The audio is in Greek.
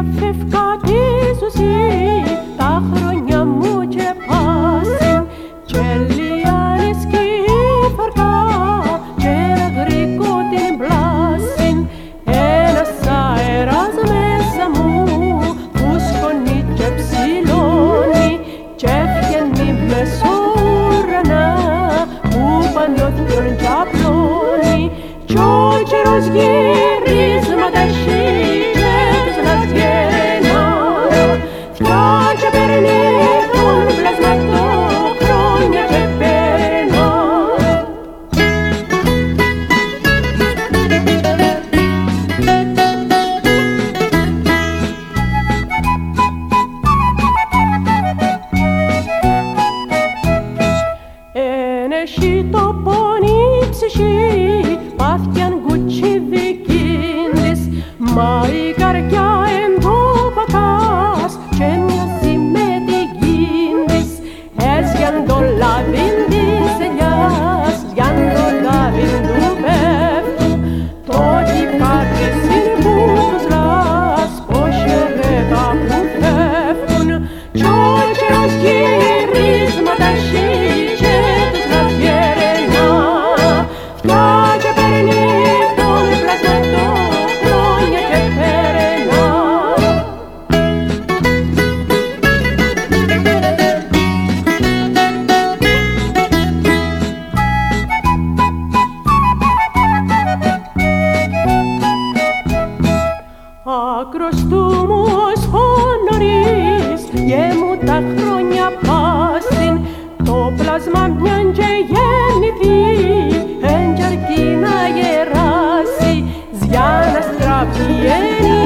up, fifth God. έχει το πόνι ψυχή, πάθιαν άκρος του μου ως χωνωρίς γεμού τα χρόνια πάσιν. Το πλάσμα μιαν και γεννηθεί εν κι αρκεί να γεράσει. Σιά να στραβγαίνει